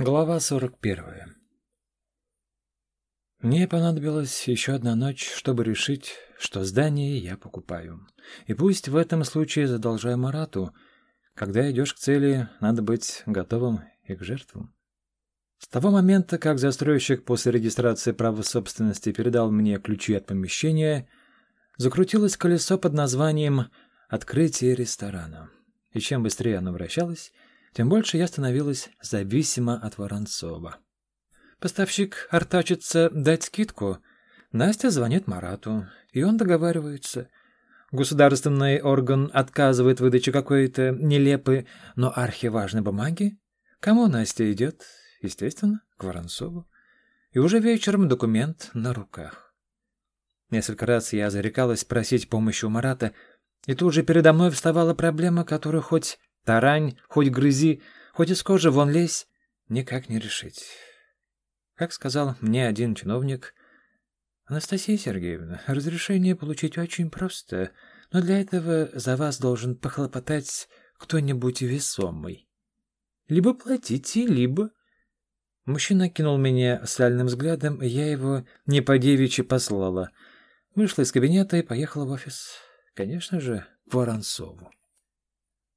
Глава 41. Мне понадобилась еще одна ночь, чтобы решить, что здание я покупаю. И пусть в этом случае задолжаю Марату, когда идешь к цели, надо быть готовым и к жертвам. С того момента, как застройщик после регистрации права собственности передал мне ключи от помещения, закрутилось колесо под названием «Открытие ресторана». И чем быстрее оно вращалось, тем больше я становилась зависима от Воронцова. Поставщик артачится дать скидку. Настя звонит Марату, и он договаривается. Государственный орган отказывает в выдаче какой-то нелепой, но архиважной бумаги. Кому Настя идет? Естественно, к Воронцову. И уже вечером документ на руках. Несколько раз я зарекалась просить помощи у Марата, и тут же передо мной вставала проблема, которую хоть Тарань, хоть грызи, хоть из кожи вон лезь, никак не решить. Как сказал мне один чиновник, «Анастасия Сергеевна, разрешение получить очень просто, но для этого за вас должен похлопотать кто-нибудь весомый. Либо платите, либо...» Мужчина кинул меня сальным взглядом, я его не по-девичьи послала. Вышла из кабинета и поехала в офис. Конечно же, Воронцову.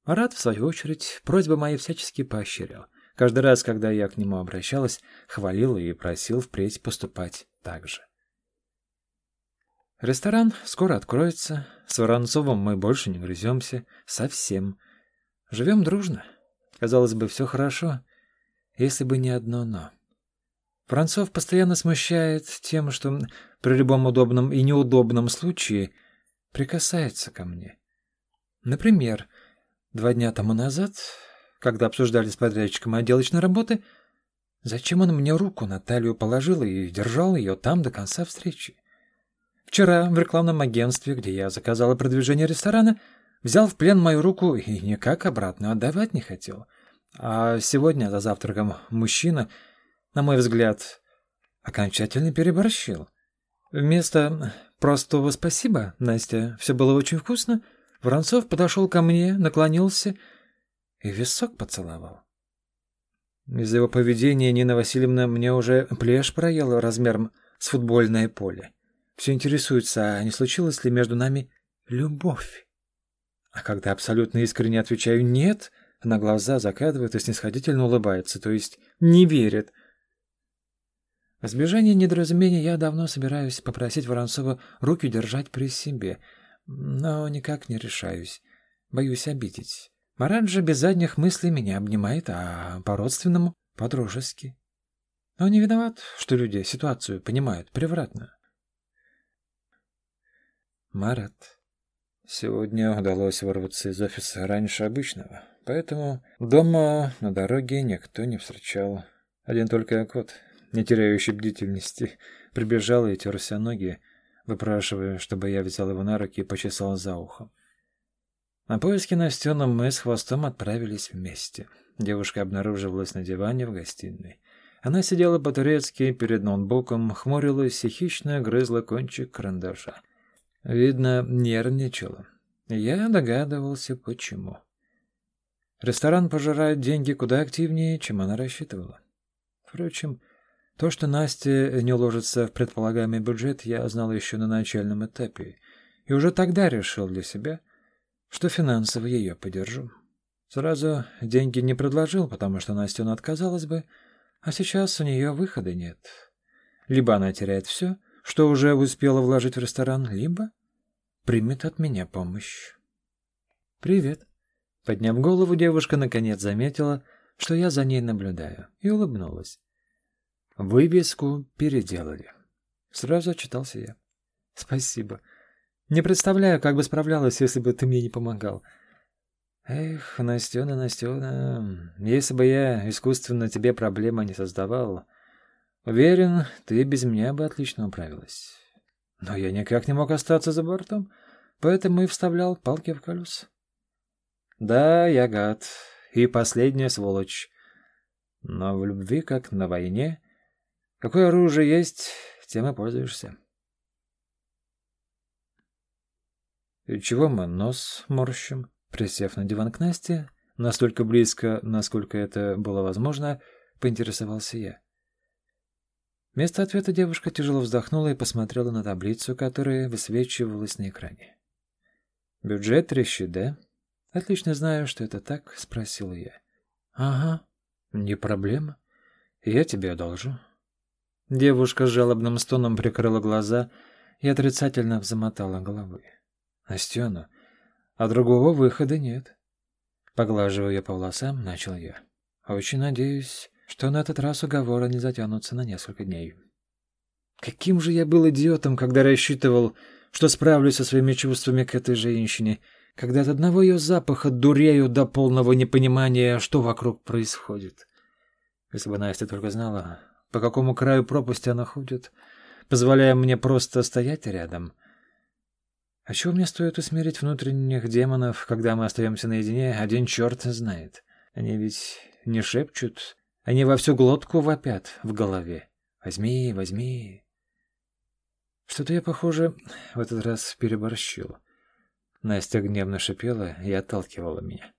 Марат, в свою очередь, просьбы мои всячески поощрял. Каждый раз, когда я к нему обращалась, хвалил и просил впредь поступать так же. Ресторан скоро откроется. С Воронцовым мы больше не грыземся. Совсем. Живем дружно. Казалось бы, все хорошо, если бы не одно «но». Воронцов постоянно смущает тем, что при любом удобном и неудобном случае прикасается ко мне. Например, Два дня тому назад, когда обсуждали с подрядчиком отделочной работы, зачем он мне руку на талию положил и держал ее там до конца встречи? Вчера в рекламном агентстве, где я заказала продвижение ресторана, взял в плен мою руку и никак обратно отдавать не хотел. А сегодня за завтраком мужчина, на мой взгляд, окончательно переборщил. Вместо простого «спасибо, Настя, все было очень вкусно», Воронцов подошел ко мне, наклонился и висок поцеловал. Из-за его поведения Нина Васильевна мне уже плешь проела размером с футбольное поле. Все интересуется, а не случилось ли между нами любовь? А когда абсолютно искренне отвечаю «нет», она глаза закатывает и снисходительно улыбается, то есть не верит. В избежание недоразумения я давно собираюсь попросить Воронцова руки держать при себе — но никак не решаюсь. Боюсь обидеть. Марат же без задних мыслей меня обнимает, а по-родственному, по-дружески. Но не виноват, что люди ситуацию понимают превратно. Марат. Сегодня удалось вырваться из офиса раньше обычного, поэтому дома на дороге никто не встречал. Один только кот, не теряющий бдительности, прибежал и терся ноги, выпрашивая, чтобы я взял его на руки и почесал за ухом. На поиски Настена мы с хвостом отправились вместе. Девушка обнаруживалась на диване в гостиной. Она сидела по-турецки перед ноутбуком, хмурилась и хищно грызла кончик карандаша. Видно, нервничала. Я догадывался, почему. Ресторан пожирает деньги куда активнее, чем она рассчитывала. Впрочем, то, что Настя не уложится в предполагаемый бюджет, я знал еще на начальном этапе, и уже тогда решил для себя, что финансово ее поддержу. Сразу деньги не предложил, потому что Настя отказалась бы, а сейчас у нее выхода нет. Либо она теряет все, что уже успела вложить в ресторан, либо примет от меня помощь. «Привет». Подняв голову, девушка наконец заметила, что я за ней наблюдаю, и улыбнулась. Вывеску переделали. Сразу отчитался я. Спасибо. Не представляю, как бы справлялась, если бы ты мне не помогал. Эх, Настена, Настена, если бы я искусственно тебе проблемы не создавал, уверен, ты без меня бы отлично управилась. Но я никак не мог остаться за бортом, поэтому и вставлял палки в колеса. Да, я гад, и последняя сволочь. Но в любви, как на войне, Какое оружие есть, тем и пользуешься. И чего мы нос морщим? Присев на диван к Насте, настолько близко, насколько это было возможно, поинтересовался я. Вместо ответа девушка тяжело вздохнула и посмотрела на таблицу, которая высвечивалась на экране. «Бюджет трещит, да?» «Отлично знаю, что это так», — спросила я. «Ага, не проблема. Я тебе одолжу». Девушка с жалобным стоном прикрыла глаза и отрицательно замотала головой. «Настена, а другого выхода нет». Поглаживая по волосам, начал я. «Очень надеюсь, что на этот раз уговоры не затянутся на несколько дней». Каким же я был идиотом, когда рассчитывал, что справлюсь со своими чувствами к этой женщине, когда от одного ее запаха дурею до полного непонимания, что вокруг происходит. Если бы Настя только знала, по какому краю пропасти она ходит, позволяя мне просто стоять рядом. А чего мне стоит усмирить внутренних демонов, когда мы остаемся наедине, один черт знает. Они ведь не шепчут, они во всю глотку вопят в голове. «Возьми, возьми». Что-то я, похоже, в этот раз переборщил. Настя гневно шипела и отталкивала меня.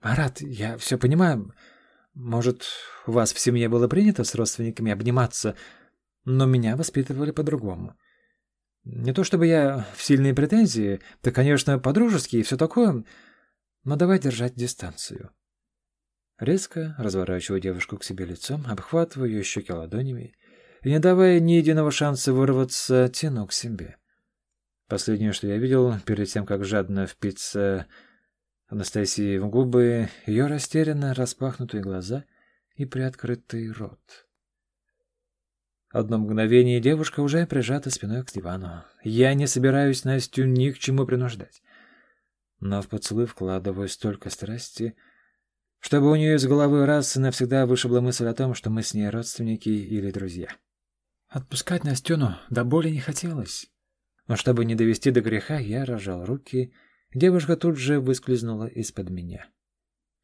«Марат, я все понимаю. Может, у вас в семье было принято с родственниками обниматься, но меня воспитывали по-другому. Не то чтобы я в сильные претензии, да, конечно, по-дружески и все такое, но давай держать дистанцию». Резко разворачиваю девушку к себе лицом, обхватываю ее щеки ладонями и, не давая ни единого шанса вырваться, тяну к себе. Последнее, что я видел, перед тем, как жадно впиться Анастасии в губы, ее растерянно распахнутые глаза и приоткрытый рот. Одно мгновение девушка уже прижата спиной к дивану. Я не собираюсь Настю ни к чему принуждать. Но в поцелуй вкладываю столько страсти, чтобы у нее из головы раз и навсегда вышибла мысль о том, что мы с ней родственники или друзья. Отпускать Настену до боли не хотелось. Но чтобы не довести до греха, я рожал руки. Девушка тут же выскользнула из-под меня.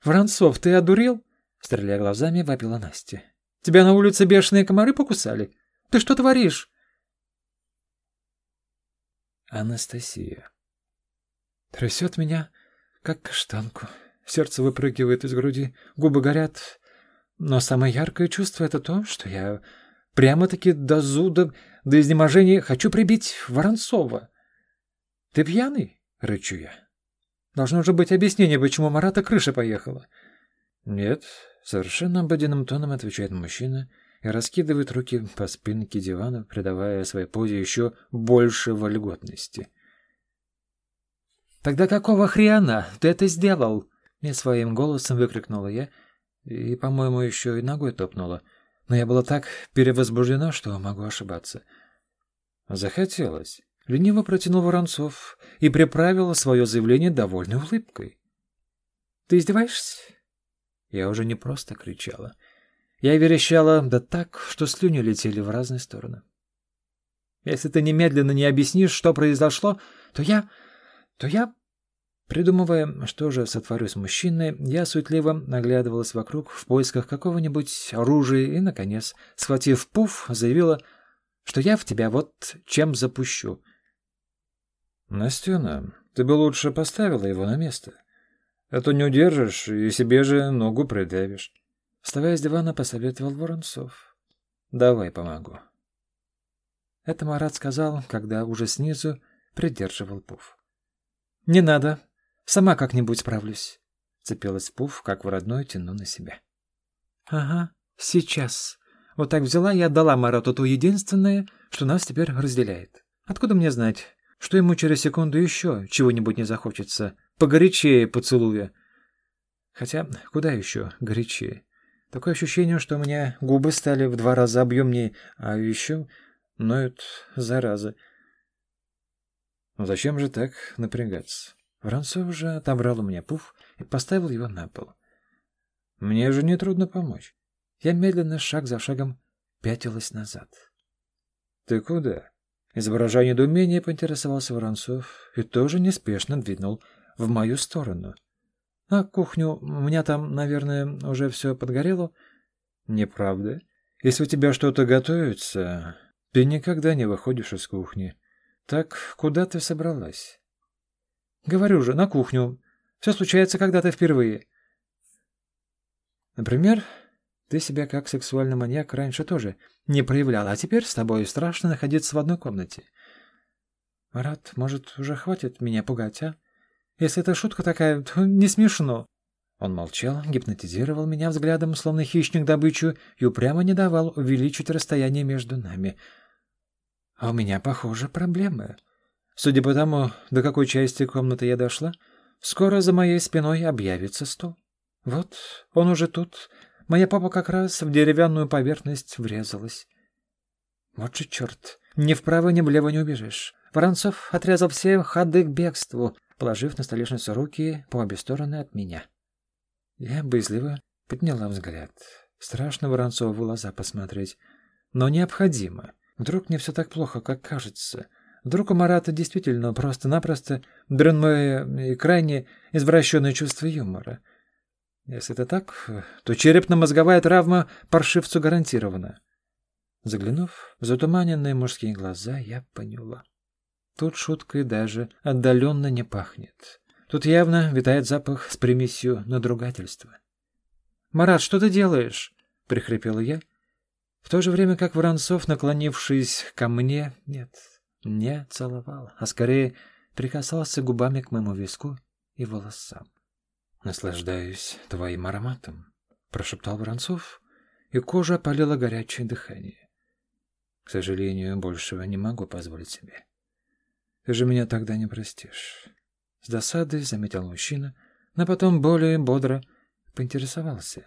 «Воронцов, ты одурел?» Стреляя глазами, вопила Настя. «Тебя на улице бешеные комары покусали? Ты что творишь?» Анастасия. Трясет меня, как каштанку. Сердце выпрыгивает из груди, губы горят. Но самое яркое чувство — это то, что я прямо-таки до зуда до изнеможения хочу прибить Воронцова. «Ты пьяный?» — рычу я. Должно же быть объяснение, почему Марата крыша поехала. «Нет», — совершенно обыденным тоном отвечает мужчина и раскидывает руки по спинке дивана, придавая своей позе еще больше вольготности. «Тогда какого хрена ты это сделал?» Не своим голосом выкрикнула я и, по-моему, еще и ногой топнула но я была так перевозбуждена, что могу ошибаться. Захотелось. Лениво протянул Воронцов и приправил свое заявление довольной улыбкой. «Ты издеваешься?» Я уже не просто кричала. Я верещала да так, что слюни летели в разные стороны. «Если ты немедленно не объяснишь, что произошло, то я... то я Придумывая, что же сотворю с мужчиной, я суетливо наглядывалась вокруг в поисках какого-нибудь оружия и, наконец, схватив пуф, заявила, что я в тебя вот чем запущу. «Настена, ты бы лучше поставила его на место, а то не удержишь и себе же ногу придавишь». Вставая с дивана, посоветовал Воронцов. «Давай помогу». Это Марат сказал, когда уже снизу придерживал пуф. «Не надо», Сама как-нибудь справлюсь. Цепилась Пуф, как в родной, тяну на себя. Ага, сейчас. Вот так взяла и отдала Марату то единственное, что нас теперь разделяет. Откуда мне знать, что ему через секунду еще чего-нибудь не захочется, погорячее поцелуя? Хотя, куда еще горячее? Такое ощущение, что у меня губы стали в два раза объемнее, а еще ноют заразы. Зачем же так напрягаться? Воронцов же отобрал у меня пуф и поставил его на пол. Мне же нетрудно помочь. Я медленно, шаг за шагом, пятилась назад. — Ты куда? Изображая недоумение, поинтересовался Воронцов и тоже неспешно двинул в мою сторону. — На кухню. У меня там, наверное, уже все подгорело. — Неправда. Если у тебя что-то готовится, ты никогда не выходишь из кухни. Так куда ты собралась? Говорю же, на кухню. Все случается когда-то впервые. Например, Ты себя как сексуальный маньяк раньше тоже не проявлял, а теперь с тобой страшно находиться в одной комнате. Марат, может, уже хватит меня пугать, а? Если это шутка такая, то не смешно. Он молчал, гипнотизировал меня взглядом, словно хищник добычу, и упрямо не давал увеличить расстояние между нами. А у меня, похоже, проблемы. Судя по тому, до какой части комнаты я дошла, скоро за моей спиной объявится стол. Вот, он уже тут. Моя папа как раз в деревянную поверхность врезалась. Вот же черт, ни вправо, ни влево не убежишь. Воронцов отрезал все ходы к бегству, положив на столешницу руки по обе стороны от меня. Я боязливо подняла взгляд. Страшно Воронцову в глаза посмотреть. Но необходимо. Вдруг не все так плохо, как кажется. Вдруг у Марата действительно просто-напросто дрянное и крайне извращенное чувство юмора. Если это так, то черепно-мозговая травма паршивцу гарантирована. Заглянув в затуманенные мужские глаза, я поняла. Тут шуткой даже отдаленно не пахнет. Тут явно витает запах с примесью надругательства. «Марат, что ты делаешь?» — прихрипела я. В то же время как Воронцов, наклонившись ко мне, нет, не целовал, а скорее прикасался губами к моему виску и волосам. «Наслаждаюсь твоим ароматом», — прошептал Воронцов, и кожа опалила горячее дыхание. «К сожалению, большего не могу позволить себе. Ты же меня тогда не простишь». С досадой заметил мужчина, но потом более бодро поинтересовался.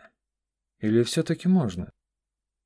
«Или все-таки можно?»